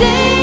say